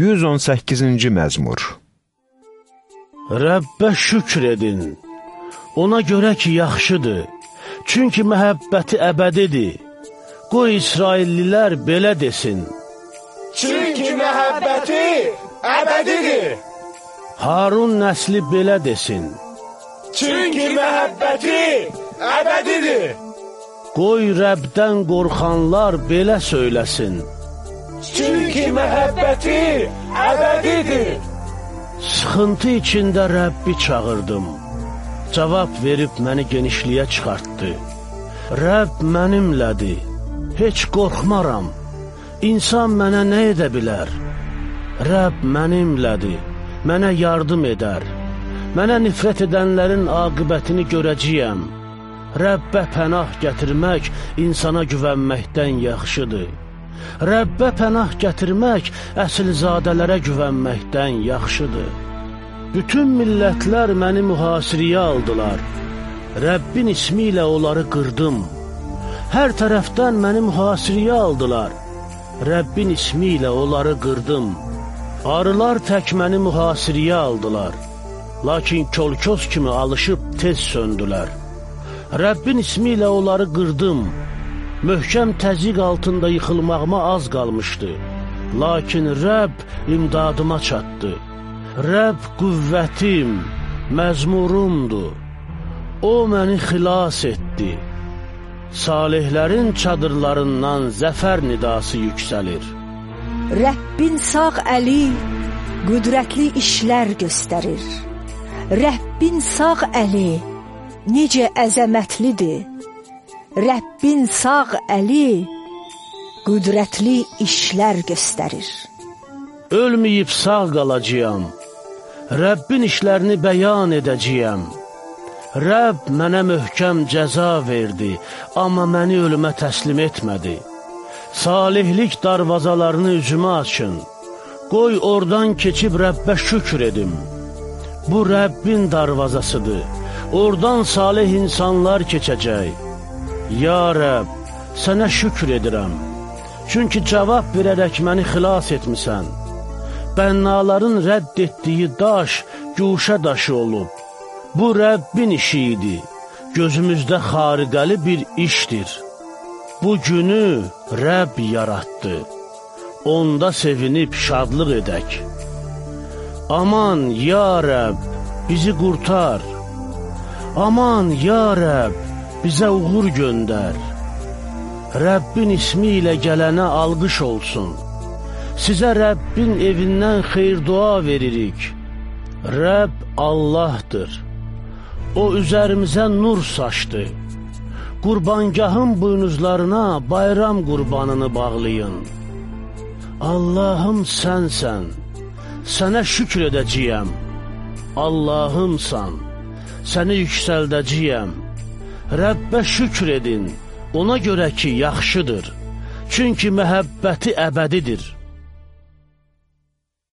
118-ci məzmur Rəbbə şükr edin, ona görə ki, yaxşıdır, çünki məhəbbəti əbədidir. Qoy İsraillilər belə desin. Çünki məhəbbəti əbədidir. Harun nəsli belə desin. Çünki məhəbbəti əbədidir. Qoy Rəbdən qorxanlar belə söyləsin. Çünki məhəbbəti əbədidir. Sıxıntı içində Rəbbi çağırdım. Cavab verib məni genişliyə çıxartdı. Rəbb mənimlədir, heç qorxmaram. İnsan mənə nə edə bilər? Rəbb mənimlədir, mənə yardım edər. Mənə nifrət edənlərin aqibətini görəcəyəm. Rəbbə pənah gətirmək insana güvənməkdən yaxşıdır. Rəbbə pənah gətirmək əsilzadələrə güvənməkdən yaxşıdır. Bütün millətlər məni mühasiriyə aldılar. Rəbbin ismi ilə onları qırdım. Hər tərəfdən məni mühasiriyə aldılar. Rəbbin ismi ilə onları qırdım. Arılar tək məni mühasiriyə aldılar. Lakin kolkos kimi alışıb tez söndülər. Rəbbin ismi ilə onları qırdım. Möhkəm təzik altında yıxılmağıma az qalmışdı. Lakin Rəbb imdadıma çatdı. Rəbb qüvvətim, məzmurumdur. O məni xilas etdi. Salihlərin çadırlarından zəfər nidası yüksəlir. Rəbbin sağ əli qüdrətli işlər göstərir. Rəbbin sağ əli necə əzəmətlidir. Rəbbin sağ əli qüdrətli işlər göstərir. Ölməyib sağ qalacağam. Rəbbin işlərini bəyan edəcəyəm. Rəbb mənə möhkəm cəza verdi, amma məni ölümə təslim etmədi. Salihlik darvazalarını üzümə açın. Qoy oradan keçib Rəbbə şükür edim. Bu Rəbbin darvazasıdır. Oradan salih insanlar keçəcək. Ya Rəbb, sənə şükür edirəm. Çünki cavab verərək məni xilas etmisən. Bənnaların rədd etdiyi daş güşə daşı olub. Bu Rəbbin işi idi. Gözümüzdə xariqəli bir işdir. Bu günü Rəbb yaratdı. Onda sevinib şadlıq edək. Aman, ya Rəbb, bizi qurtar. Aman, ya Rəbb, bizə uğur göndər. Rəbbin ismi ilə gələnə alqış olsun. Sizə Rəbbin evindən xeyir dua veririk. Rəbb Allahdır. O üzərimizə nur saçdı. Qurbangahın buynuzlarına bayram qurbanını bağlayın. Allahım sənsən, sənə şükür edəcəyəm. Allahımsan, səni yüksəldəcəyəm. Rəbbə şükür edin, ona görə ki, yaxşıdır. Çünki məhəbbəti əbədidir.